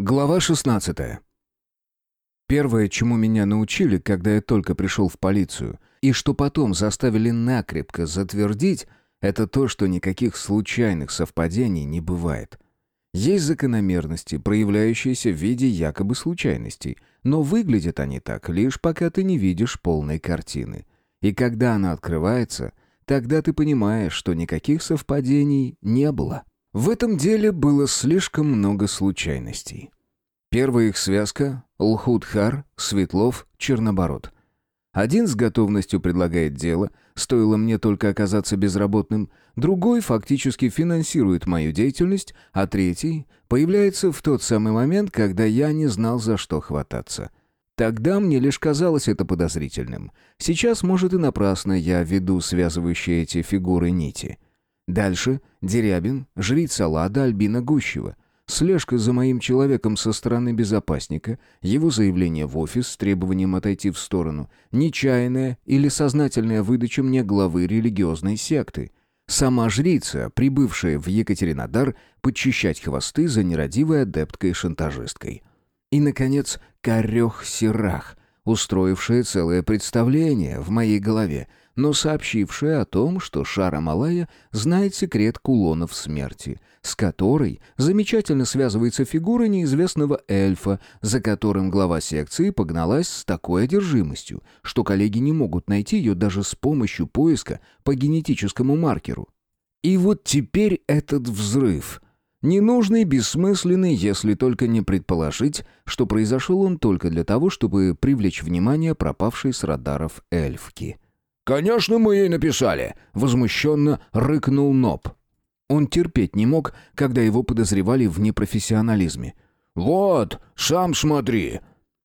Глава 16. Первое, чему меня научили, когда я только пришел в полицию, и что потом заставили накрепко затвердить, это то, что никаких случайных совпадений не бывает. Есть закономерности, проявляющиеся в виде якобы случайностей, но выглядят они так, лишь пока ты не видишь полной картины. И когда она открывается, тогда ты понимаешь, что никаких совпадений не было. В этом деле было слишком много случайностей. Первая их связка — Лхудхар, Светлов, Чернобород. Один с готовностью предлагает дело, стоило мне только оказаться безработным, другой фактически финансирует мою деятельность, а третий появляется в тот самый момент, когда я не знал, за что хвататься. Тогда мне лишь казалось это подозрительным. Сейчас, может, и напрасно я веду связывающие эти фигуры нити — Дальше Дерябин, жрица Лада Альбина Гущева. Слежка за моим человеком со стороны безопасника, его заявление в офис с требованием отойти в сторону, нечаянная или сознательная выдача мне главы религиозной секты. Сама жрица, прибывшая в Екатеринодар, подчищать хвосты за нерадивой адепткой и наконец, Корех Сирах, устроившая целое представление в моей голове, но сообщившая о том, что Шара Малая знает секрет кулонов смерти, с которой замечательно связывается фигура неизвестного эльфа, за которым глава секции погналась с такой одержимостью, что коллеги не могут найти ее даже с помощью поиска по генетическому маркеру. И вот теперь этот взрыв — Ненужный, бессмысленный, если только не предположить, что произошел он только для того, чтобы привлечь внимание пропавшей с радаров эльфки. «Конечно, мы ей написали!» — возмущенно рыкнул Ноб. Он терпеть не мог, когда его подозревали в непрофессионализме. «Вот, сам смотри!»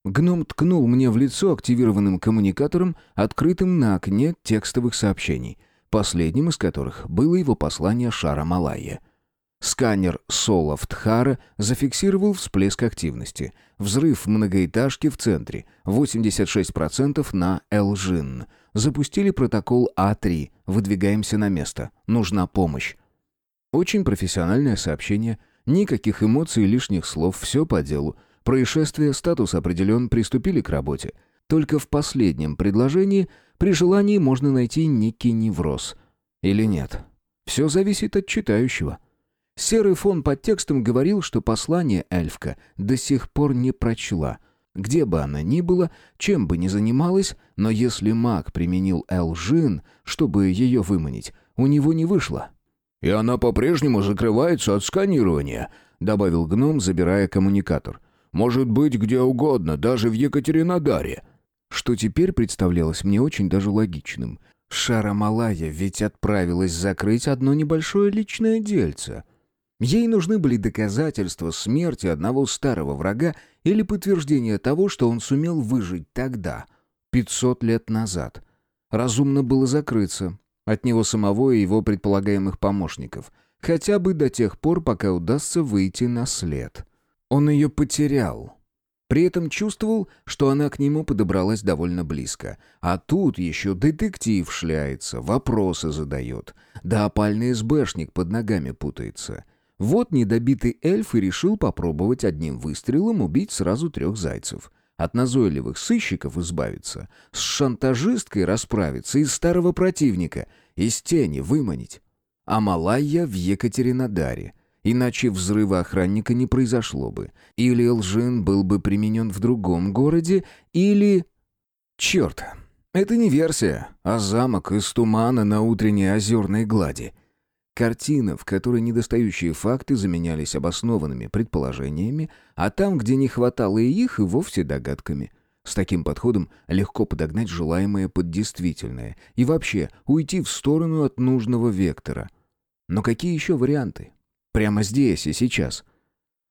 Гном ткнул мне в лицо активированным коммуникатором, открытым на окне текстовых сообщений, последним из которых было его послание Шара Малайя. Сканер Солофтхара зафиксировал всплеск активности. Взрыв многоэтажки в центре. 86% на Элжин. Запустили протокол А3. Выдвигаемся на место. Нужна помощь. Очень профессиональное сообщение. Никаких эмоций, лишних слов. Все по делу. Происшествие, статус определен, приступили к работе. Только в последнем предложении при желании можно найти некий невроз. Или нет. Все зависит от читающего. Серый фон под текстом говорил, что послание эльфка до сих пор не прочла. Где бы она ни была, чем бы ни занималась, но если маг применил Элжин, чтобы ее выманить, у него не вышло. «И она по-прежнему закрывается от сканирования», — добавил гном, забирая коммуникатор. «Может быть, где угодно, даже в Екатеринодаре». Что теперь представлялось мне очень даже логичным. Шара Малая ведь отправилась закрыть одно небольшое личное дельце — Ей нужны были доказательства смерти одного старого врага или подтверждение того, что он сумел выжить тогда, 500 лет назад. Разумно было закрыться от него самого и его предполагаемых помощников, хотя бы до тех пор, пока удастся выйти на след. Он ее потерял. При этом чувствовал, что она к нему подобралась довольно близко. А тут еще детектив шляется, вопросы задает. Да опальный СБшник под ногами путается. Вот недобитый эльф и решил попробовать одним выстрелом убить сразу трех зайцев. От назойливых сыщиков избавиться, с шантажисткой расправиться, из старого противника, из тени выманить. А Малайя в Екатеринодаре. Иначе взрыва охранника не произошло бы. Или Лжин был бы применен в другом городе, или... Черт, это не версия, а замок из тумана на утренней озерной глади. Картина, в которой недостающие факты заменялись обоснованными предположениями, а там, где не хватало и их, и вовсе догадками. С таким подходом легко подогнать желаемое под действительное и вообще уйти в сторону от нужного вектора. Но какие еще варианты? Прямо здесь и сейчас.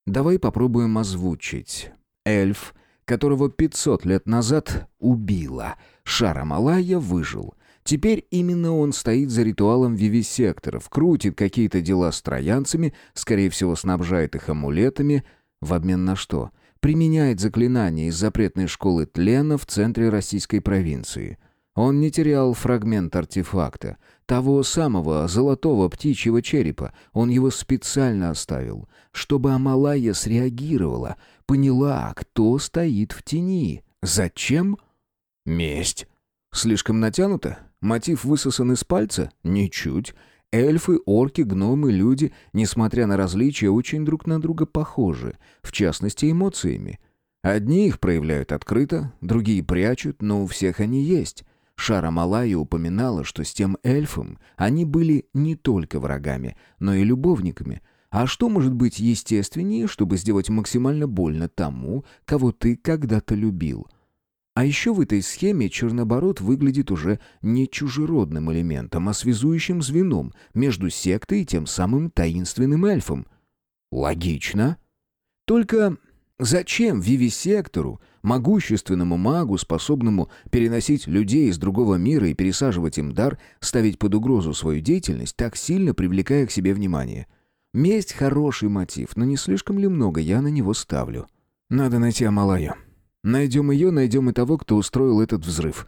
Давай попробуем озвучить. Эльф, которого 500 лет назад убила. Шара Малая выжил — Теперь именно он стоит за ритуалом вивисекторов, крутит какие-то дела с троянцами, скорее всего, снабжает их амулетами. В обмен на что? Применяет заклинания из запретной школы тлена в центре российской провинции. Он не терял фрагмент артефакта. того самого золотого птичьего черепа. Он его специально оставил, чтобы Амалая среагировала, поняла, кто стоит в тени. Зачем? Месть. Слишком натянуто? Мотив высосан из пальца? Ничуть. Эльфы, орки, гномы, люди, несмотря на различия, очень друг на друга похожи, в частности, эмоциями. Одни их проявляют открыто, другие прячут, но у всех они есть. Шара Малая упоминала, что с тем эльфом они были не только врагами, но и любовниками. А что может быть естественнее, чтобы сделать максимально больно тому, кого ты когда-то любил – а еще в этой схеме Черноборот выглядит уже не чужеродным элементом, а связующим звеном между сектой и тем самым таинственным эльфом. Логично. Только зачем вивисектору, могущественному магу, способному переносить людей из другого мира и пересаживать им дар, ставить под угрозу свою деятельность, так сильно привлекая к себе внимание? Месть — хороший мотив, но не слишком ли много я на него ставлю? Надо найти Амалаю. Найдем ее, найдем и того, кто устроил этот взрыв.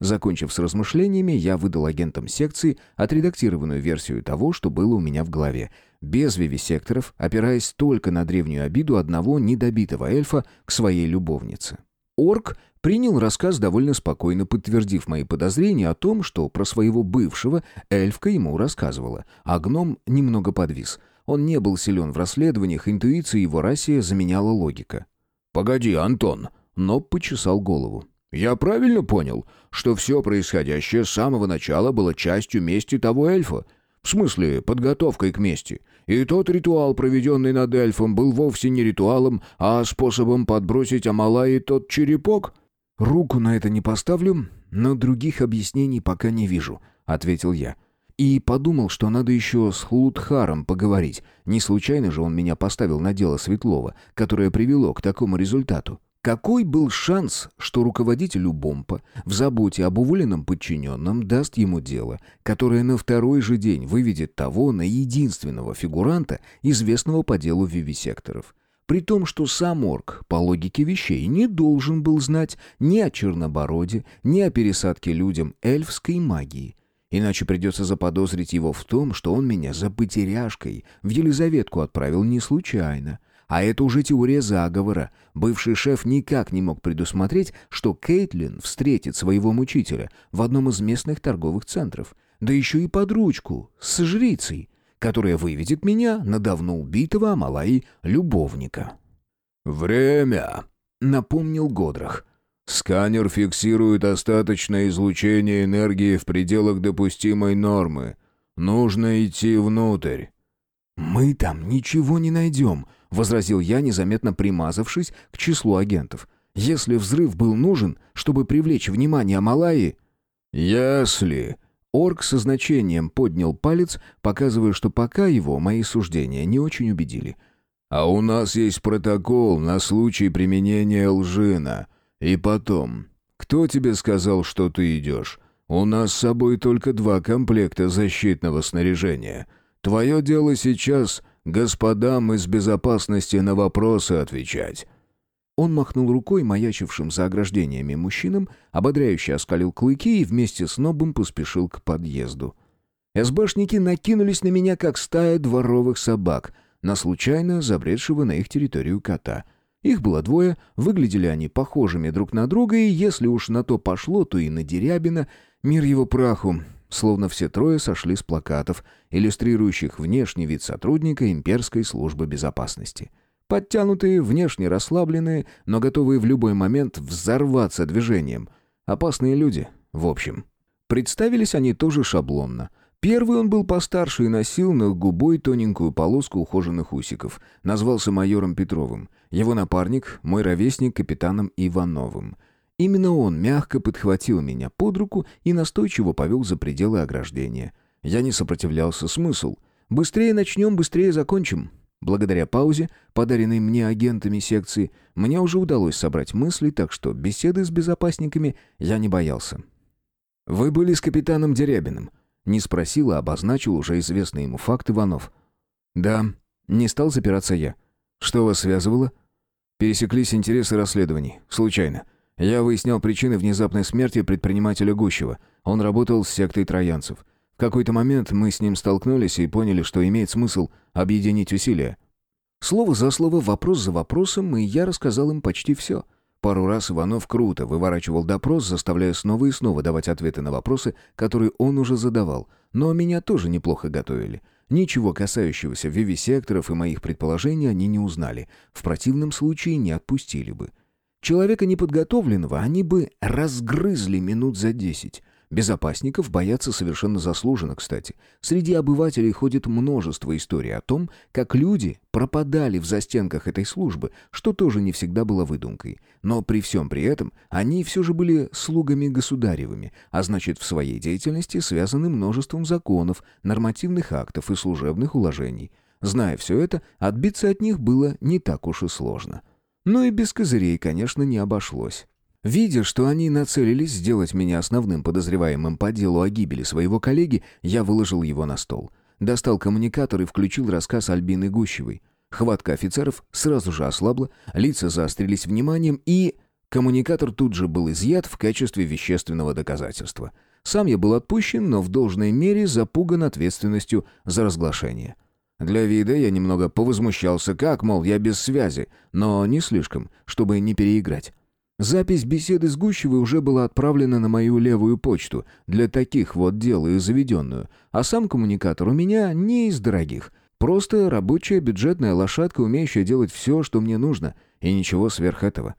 Закончив с размышлениями, я выдал агентам секции отредактированную версию того, что было у меня в голове, без вивисекторов, опираясь только на древнюю обиду одного недобитого эльфа к своей любовнице. Орк принял рассказ довольно спокойно, подтвердив мои подозрения о том, что про своего бывшего эльфка ему рассказывала, а гном немного подвис. Он не был силен в расследованиях, интуиция его рассия заменяла логика. «Погоди, Антон!» Но почесал голову. «Я правильно понял, что все происходящее с самого начала было частью мести того эльфа? В смысле, подготовкой к мести. И тот ритуал, проведенный над эльфом, был вовсе не ритуалом, а способом подбросить Амалаи тот черепок?» «Руку на это не поставлю, но других объяснений пока не вижу», — ответил я. И подумал, что надо еще с Хлудхаром поговорить. Не случайно же он меня поставил на дело Светлова, которое привело к такому результату. Какой был шанс, что руководителю Бомпа в заботе об уволенном подчиненном даст ему дело, которое на второй же день выведет того на единственного фигуранта, известного по делу вивисекторов? При том, что сам орк, по логике вещей, не должен был знать ни о Чернобороде, ни о пересадке людям эльфской магии. Иначе придется заподозрить его в том, что он меня за потеряшкой в Елизаветку отправил не случайно — а это уже теория заговора. Бывший шеф никак не мог предусмотреть, что Кейтлин встретит своего мучителя в одном из местных торговых центров. Да еще и под ручку, с жрицей, которая выведет меня на давно убитого Амалаи любовника. «Время!» — напомнил Годрах. «Сканер фиксирует остаточное излучение энергии в пределах допустимой нормы. Нужно идти внутрь». «Мы там ничего не найдем», — возразил я, незаметно примазавшись к числу агентов. «Если взрыв был нужен, чтобы привлечь внимание Малайи...» «Если...» Орк со значением поднял палец, показывая, что пока его мои суждения не очень убедили. «А у нас есть протокол на случай применения лжина. И потом, кто тебе сказал, что ты идешь? У нас с собой только два комплекта защитного снаряжения. Твое дело сейчас господам из безопасности на вопросы отвечать». Он махнул рукой маячившим за ограждениями мужчинам, ободряюще оскалил клыки и вместе с Нобом поспешил к подъезду. СБшники накинулись на меня, как стая дворовых собак, на случайно забредшего на их территорию кота. Их было двое, выглядели они похожими друг на друга, и если уж на то пошло, то и на Дерябина, мир его праху, словно все трое сошли с плакатов, иллюстрирующих внешний вид сотрудника имперской службы безопасности. Подтянутые, внешне расслабленные, но готовые в любой момент взорваться движением. Опасные люди, в общем. Представились они тоже шаблонно. Первый он был постарше и носил на губой тоненькую полоску ухоженных усиков. Назвался майором Петровым. Его напарник, мой ровесник, капитаном Ивановым — Именно он мягко подхватил меня под руку и настойчиво повел за пределы ограждения. Я не сопротивлялся. Смысл? Быстрее начнем, быстрее закончим. Благодаря паузе, подаренной мне агентами секции, мне уже удалось собрать мысли, так что беседы с безопасниками я не боялся. «Вы были с капитаном Дерябиным?» Не спросил, а обозначил уже известный ему факт Иванов. «Да». Не стал запираться я. «Что вас связывало?» «Пересеклись интересы расследований. Случайно. Я выяснял причины внезапной смерти предпринимателя Гущева. Он работал с сектой троянцев. В какой-то момент мы с ним столкнулись и поняли, что имеет смысл объединить усилия. Слово за слово, вопрос за вопросом, и я рассказал им почти все. Пару раз Иванов круто выворачивал допрос, заставляя снова и снова давать ответы на вопросы, которые он уже задавал. Но меня тоже неплохо готовили. Ничего касающегося вивисекторов и моих предположений они не узнали. В противном случае не отпустили бы. Человека неподготовленного они бы разгрызли минут за десять. Безопасников боятся совершенно заслуженно, кстати. Среди обывателей ходит множество историй о том, как люди пропадали в застенках этой службы, что тоже не всегда было выдумкой. Но при всем при этом они все же были слугами государевыми, а значит в своей деятельности связаны множеством законов, нормативных актов и служебных уложений. Зная все это, отбиться от них было не так уж и сложно. Но и без козырей, конечно, не обошлось. Видя, что они нацелились сделать меня основным подозреваемым по делу о гибели своего коллеги, я выложил его на стол. Достал коммуникатор и включил рассказ Альбины Гущевой. Хватка офицеров сразу же ослабла, лица заострились вниманием, и... Коммуникатор тут же был изъят в качестве вещественного доказательства. Сам я был отпущен, но в должной мере запуган ответственностью за разглашение. Для вида я немного повозмущался, как, мол, я без связи, но не слишком, чтобы не переиграть. Запись беседы с Гущевой уже была отправлена на мою левую почту, для таких вот дел и заведенную, а сам коммуникатор у меня не из дорогих. Просто рабочая бюджетная лошадка, умеющая делать все, что мне нужно, и ничего сверх этого.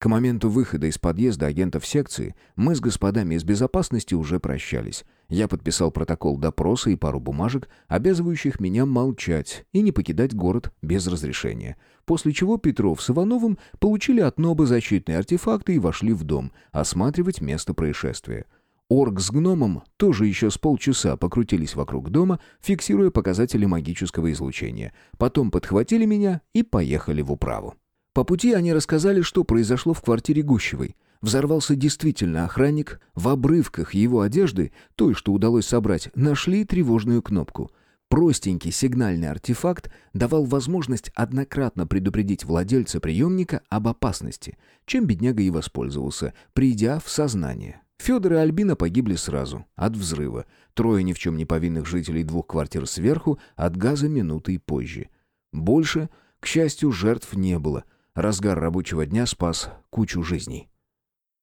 К моменту выхода из подъезда агентов секции мы с господами из безопасности уже прощались. Я подписал протокол допроса и пару бумажек, обязывающих меня молчать и не покидать город без разрешения. После чего Петров с Ивановым получили от НОБа защитные артефакты и вошли в дом, осматривать место происшествия. Орг с гномом тоже еще с полчаса покрутились вокруг дома, фиксируя показатели магического излучения. Потом подхватили меня и поехали в управу. По пути они рассказали, что произошло в квартире Гущевой. Взорвался действительно охранник. В обрывках его одежды, той, что удалось собрать, нашли тревожную кнопку. Простенький сигнальный артефакт давал возможность однократно предупредить владельца приемника об опасности, чем бедняга и воспользовался, придя в сознание. Федор и Альбина погибли сразу, от взрыва. Трое ни в чем не повинных жителей двух квартир сверху, от газа минутой позже. Больше, к счастью, жертв не было — Разгар рабочего дня спас кучу жизней.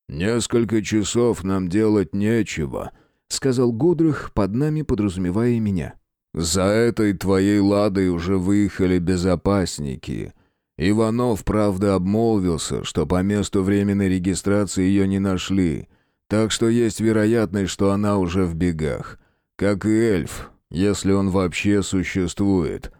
«Несколько часов нам делать нечего», — сказал Гудрых, под нами подразумевая и меня. «За этой твоей ладой уже выехали безопасники. Иванов, правда, обмолвился, что по месту временной регистрации ее не нашли, так что есть вероятность, что она уже в бегах. Как и эльф, если он вообще существует».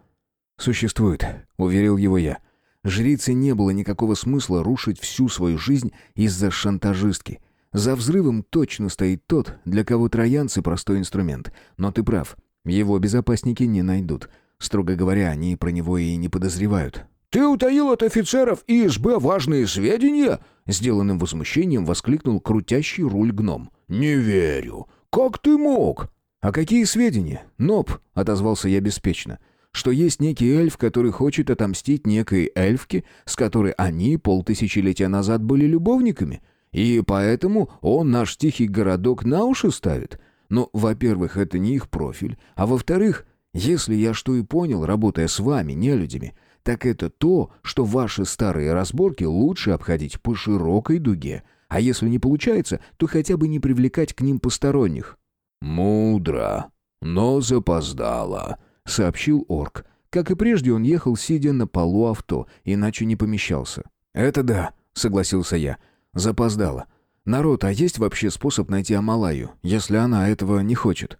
«Существует», — уверил его я. Жрице не было никакого смысла рушить всю свою жизнь из-за шантажистки. За взрывом точно стоит тот, для кого троянцы простой инструмент. Но ты прав, его безопасники не найдут. Строго говоря, они про него и не подозревают. «Ты утаил от офицеров ИСБ важные сведения?» Сделанным возмущением воскликнул крутящий руль гном. «Не верю. Как ты мог?» «А какие сведения?» «Ноб», — отозвался я беспечно что есть некий эльф, который хочет отомстить некой эльфке, с которой они полтысячелетия назад были любовниками, и поэтому он наш тихий городок на уши ставит. Но, ну, во-первых, это не их профиль, а во-вторых, если я что и понял, работая с вами, не людьми, так это то, что ваши старые разборки лучше обходить по широкой дуге, а если не получается, то хотя бы не привлекать к ним посторонних». «Мудро, но запоздало», сообщил орк. Как и прежде, он ехал, сидя на полу авто, иначе не помещался. «Это да», — согласился я. «Запоздало. Народ, а есть вообще способ найти Амалаю, если она этого не хочет?»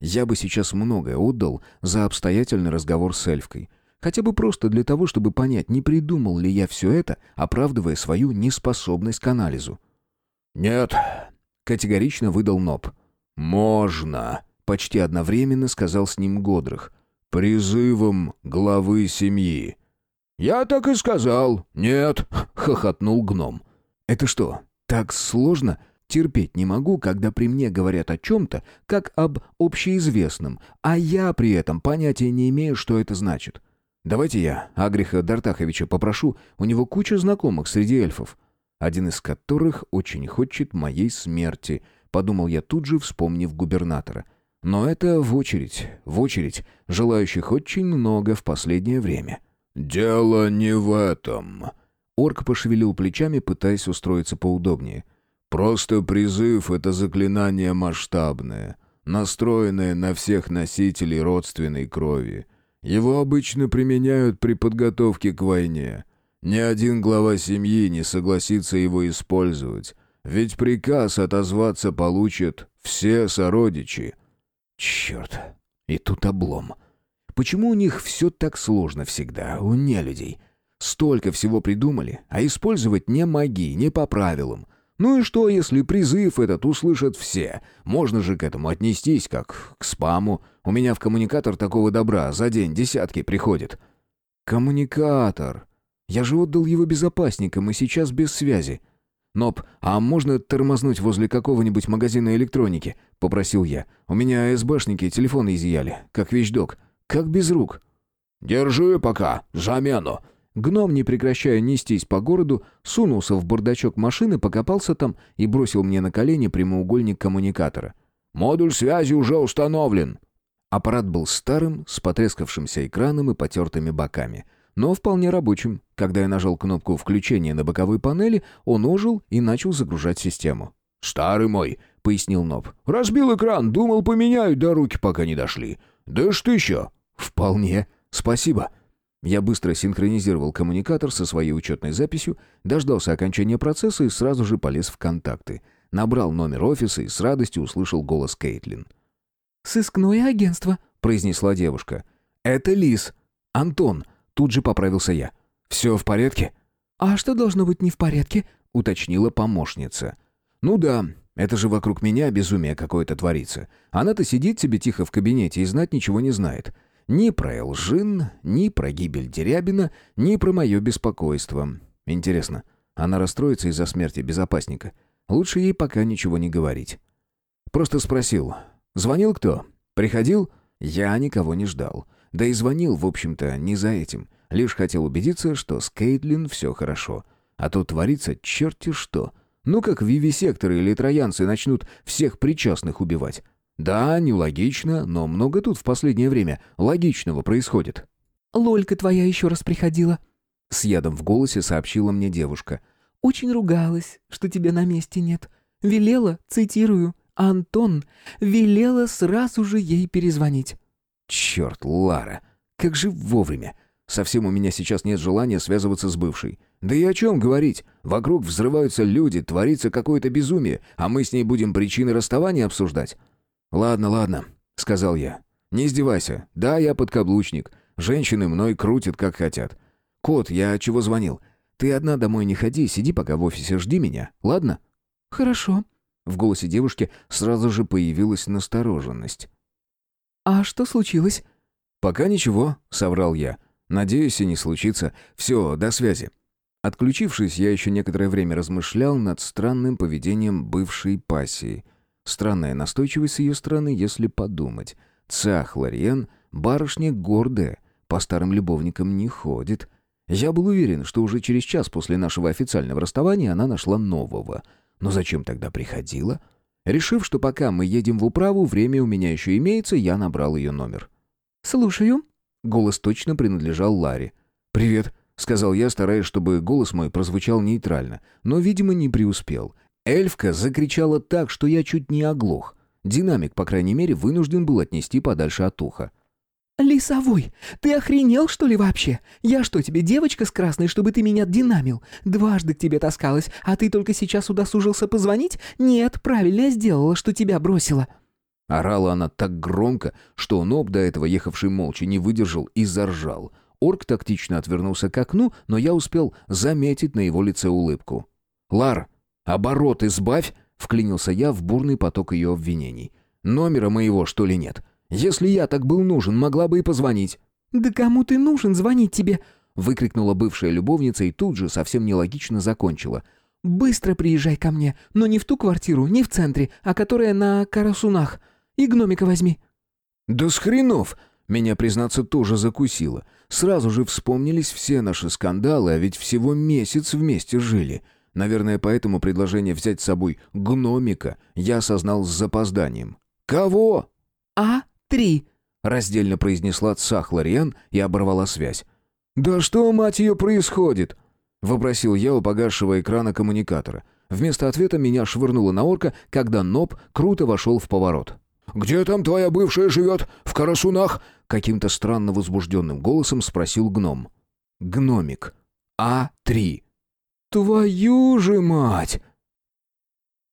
Я бы сейчас многое отдал за обстоятельный разговор с эльфкой. Хотя бы просто для того, чтобы понять, не придумал ли я все это, оправдывая свою неспособность к анализу. «Нет», — категорично выдал Ноб. «Можно», — почти одновременно сказал с ним Годрых призывом главы семьи». «Я так и сказал. Нет», — хохотнул гном. «Это что, так сложно? Терпеть не могу, когда при мне говорят о чем-то, как об общеизвестном, а я при этом понятия не имею, что это значит. Давайте я Агриха Дартаховича попрошу, у него куча знакомых среди эльфов, один из которых очень хочет моей смерти», — подумал я тут же, вспомнив губернатора — Но это в очередь, в очередь. Желающих очень много в последнее время. «Дело не в этом». Орк пошевелил плечами, пытаясь устроиться поудобнее. «Просто призыв — это заклинание масштабное, настроенное на всех носителей родственной крови. Его обычно применяют при подготовке к войне. Ни один глава семьи не согласится его использовать, ведь приказ отозваться получат все сородичи». «Черт, и тут облом. Почему у них все так сложно всегда, у нелюдей? Столько всего придумали, а использовать не маги, не по правилам. Ну и что, если призыв этот услышат все? Можно же к этому отнестись, как к спаму. У меня в коммуникатор такого добра за день десятки приходит». «Коммуникатор. Я же отдал его безопасникам и сейчас без связи». «Ноб, а можно тормознуть возле какого-нибудь магазина электроники?» — попросил я. «У меня СБшники телефоны изъяли, как вещдок. Как без рук?» «Держи пока, замену!» Гном, не прекращая нестись по городу, сунулся в бардачок машины, покопался там и бросил мне на колени прямоугольник коммуникатора. «Модуль связи уже установлен!» Аппарат был старым, с потрескавшимся экраном и потертыми боками, но вполне рабочим. Когда я нажал кнопку включения на боковой панели, он ожил и начал загружать систему. «Старый мой», — пояснил Ноб. «Разбил экран, думал, поменяют, до руки пока не дошли. Да что еще?» «Вполне. Спасибо». Я быстро синхронизировал коммуникатор со своей учетной записью, дождался окончания процесса и сразу же полез в контакты. Набрал номер офиса и с радостью услышал голос Кейтлин. «Сыскное агентство», — произнесла девушка. «Это Лис. Антон», — тут же поправился я. «Все в порядке?» «А что должно быть не в порядке?» — уточнила помощница. «Ну да, это же вокруг меня безумие какое-то творится. Она-то сидит себе тихо в кабинете и знать ничего не знает. Ни про Элжин, ни про гибель Дерябина, ни про мое беспокойство. Интересно, она расстроится из-за смерти безопасника? Лучше ей пока ничего не говорить. Просто спросил. «Звонил кто? Приходил?» Я никого не ждал. Да и звонил, в общем-то, не за этим. Лишь хотел убедиться, что с Кейтлин все хорошо. А то творится черти что. Ну как вивисекторы или троянцы начнут всех причастных убивать. Да, нелогично, но много тут в последнее время логичного происходит. «Лолька твоя еще раз приходила», — с ядом в голосе сообщила мне девушка. «Очень ругалась, что тебя на месте нет. Велела, цитирую, Антон, велела сразу же ей перезвонить». «Черт, Лара, как же вовремя. Совсем у меня сейчас нет желания связываться с бывшей. Да и о чем говорить? Вокруг взрываются люди, творится какое-то безумие, а мы с ней будем причины расставания обсуждать. «Ладно, ладно», — сказал я. «Не издевайся. Да, я подкаблучник. Женщины мной крутят, как хотят. Кот, я чего звонил? Ты одна домой не ходи, сиди пока в офисе, жди меня, ладно?» «Хорошо». В голосе девушки сразу же появилась настороженность. «А что случилось?» «Пока ничего», — соврал я. «Надеюсь, и не случится. Все, до связи». Отключившись, я еще некоторое время размышлял над странным поведением бывшей пассии — Странная настойчивость с ее стороны, если подумать. Цах Лариен — барышня гордая, по старым любовникам не ходит. Я был уверен, что уже через час после нашего официального расставания она нашла нового. Но зачем тогда приходила? Решив, что пока мы едем в управу, время у меня еще имеется, я набрал ее номер. «Слушаю». Голос точно принадлежал Ларе. «Привет», — сказал я, стараясь, чтобы голос мой прозвучал нейтрально, но, видимо, не преуспел — Эльфка закричала так, что я чуть не оглох. Динамик, по крайней мере, вынужден был отнести подальше от уха. «Лисовой, ты охренел, что ли, вообще? Я что, тебе девочка с красной, чтобы ты меня динамил? Дважды к тебе таскалась, а ты только сейчас удосужился позвонить? Нет, правильно я сделала, что тебя бросила». Орала она так громко, что Ноб, до этого ехавший молча, не выдержал и заржал. Орк тактично отвернулся к окну, но я успел заметить на его лице улыбку. «Лар, «Оборот избавь!» — вклинился я в бурный поток ее обвинений. «Номера моего, что ли, нет? Если я так был нужен, могла бы и позвонить». «Да кому ты нужен звонить тебе?» — выкрикнула бывшая любовница и тут же совсем нелогично закончила. «Быстро приезжай ко мне, но не в ту квартиру, не в центре, а которая на Карасунах. И гномика возьми». «Да с хренов!» Меня, признаться, тоже закусило. Сразу же вспомнились все наши скандалы, а ведь всего месяц вместе жили. Наверное, поэтому предложение взять с собой гномика я осознал с запозданием. «Кого?» А3», — раздельно произнесла Цахлариан и оборвала связь. «Да что, мать ее, происходит?» — вопросил я у погасшего экрана коммуникатора. Вместо ответа меня швырнуло на орка, когда Ноб круто вошел в поворот. «Где там твоя бывшая живет? В Карасунах?» — каким-то странно возбужденным голосом спросил гном. «Гномик. А3». «Твою же мать!»